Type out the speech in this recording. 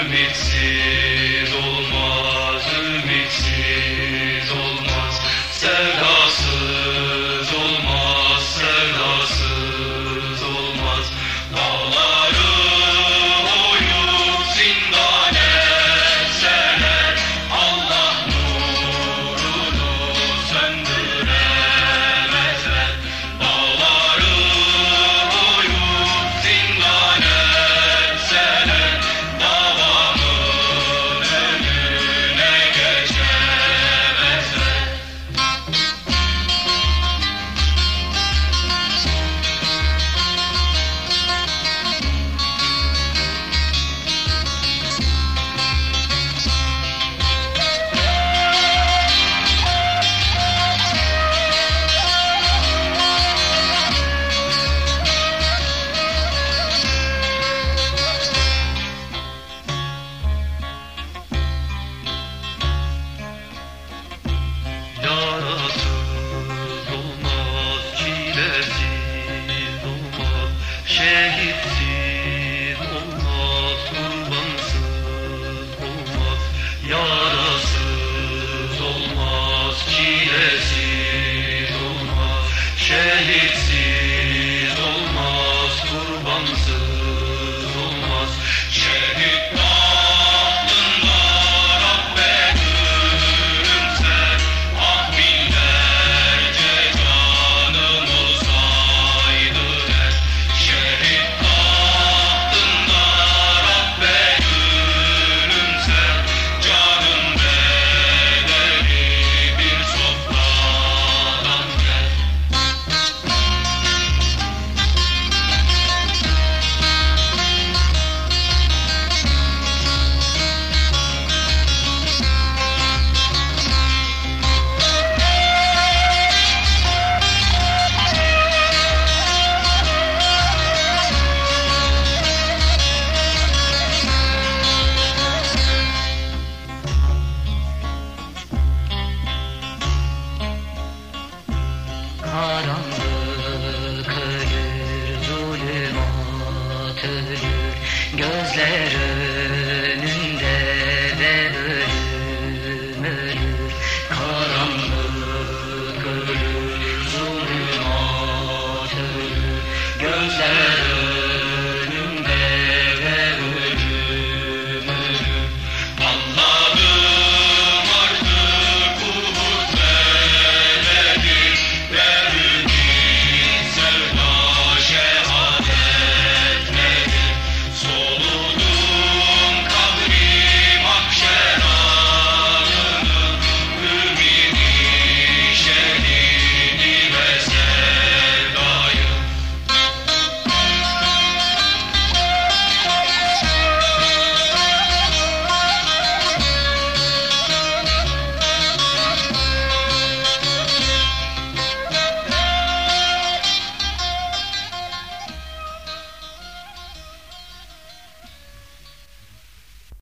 Let me see. Ya